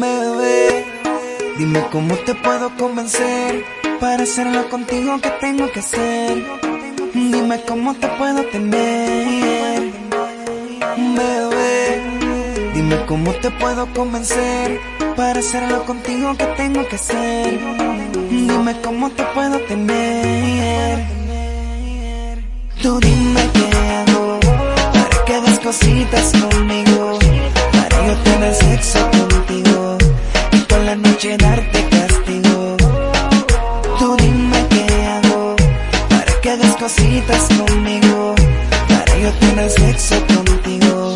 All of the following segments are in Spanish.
Bebé, dime cómo te puedo convencer para hacerlo contigo que tengo que hacer. Dime cómo te puedo tener. Bebé, dime cómo te puedo convencer para hacerlo contigo que tengo que hacer. Dime cómo te puedo tener. Tú dime qué hago para que hagas cositas conmigo, cositas conmigo, para yo tener sexo contigo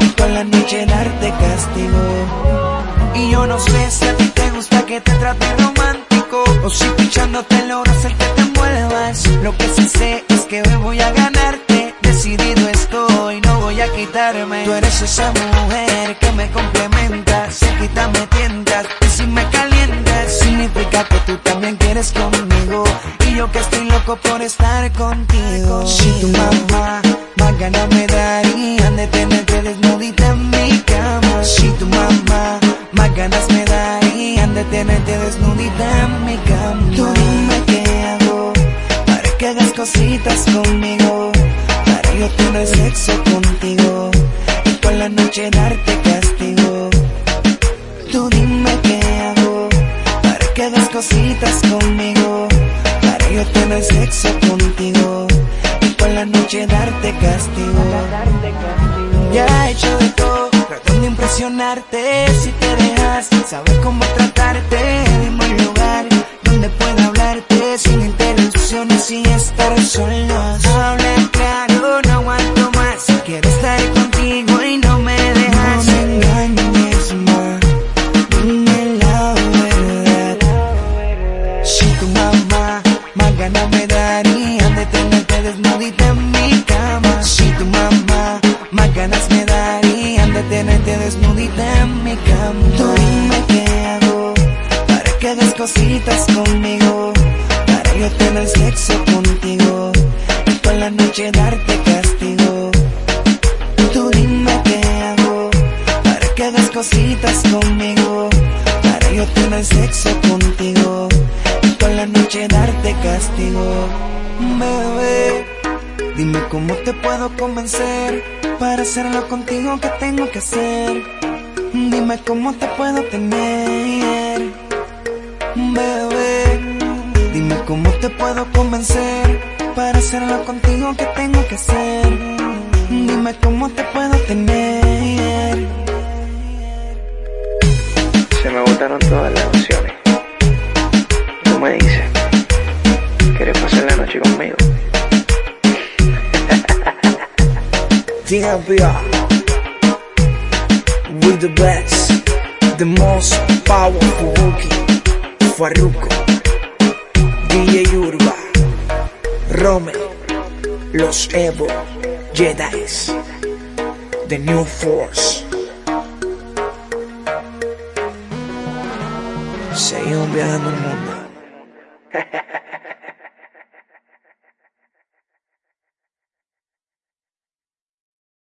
y por la noche darte castigo. Y yo no sé si a ti te gusta que te trate romántico o si pichándote logras el que te envuelvas. Lo que sí sé es que hoy voy a ganarte, decidido estoy, no voy a quitarme. Tú eres esa mujer que me complementa, se quita me tientas y si me calientas significa que tú también quieres conmigo y yo que estoy loco por estar contigo. Si tu mamá más ganas me darían de tenerte desnudita en mi cama. Si tu mamá más ganas me darían de tenerte desnudita en mi cama. Tú dime qué hago para que hagas cositas conmigo, para yo tener sexo contigo y por la noche darte castigo. Tú dime qué hago para que hagas cositas conmigo, yo tener sexo contigo y por la noche darte castigo. Ya he hecho de todo, tratando de impresionarte. Si te dejas, saber cómo tratarte. Dime un lugar donde pueda hablarte sin interrupciones y estar solos. Habla claro, no aguanto más. Quiero estar contigo y no me dejas. No me ganas me darían de tenerte desnudita en mi cama. Si tu mamá más ganas me darían de tenerte desnudita en mi cama. Tú dime qué hago para que hagas cositas conmigo, para yo tener sexo contigo y por la noche darte castigo. Tú dime qué hago para que hagas cositas conmigo, para yo tener sexo contigo noche darte castigo. Bebé, dime cómo te puedo convencer para hacerlo contigo que tengo que hacer. Dime cómo te puedo tener. Bebé, dime cómo te puedo convencer para hacerlo contigo que tengo que hacer. Dime cómo te puedo tener. Se me agotaron todas las opciones. La noche conmigo? With the best, the most powerful rookie, Farruko, DJ Urba, Rome, Los Evo, Jedi's, The New Force. Seguimos viajando el mundo.